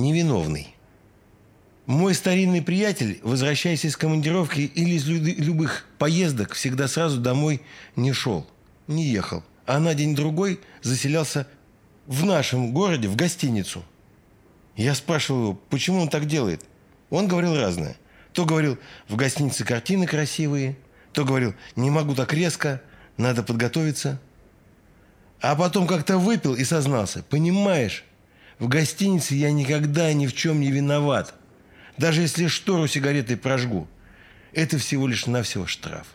невиновный. Мой старинный приятель, возвращаясь из командировки или из любых поездок, всегда сразу домой не шел, не ехал, а на день-другой заселялся в нашем городе в гостиницу. Я спрашивал его, почему он так делает. Он говорил разное. То говорил, в гостинице картины красивые, то говорил, не могу так резко, надо подготовиться. А потом как-то выпил и сознался, понимаешь, в гостинице я никогда ни в чем не виноват. Даже если штору сигаретой прожгу, это всего лишь навсего штраф.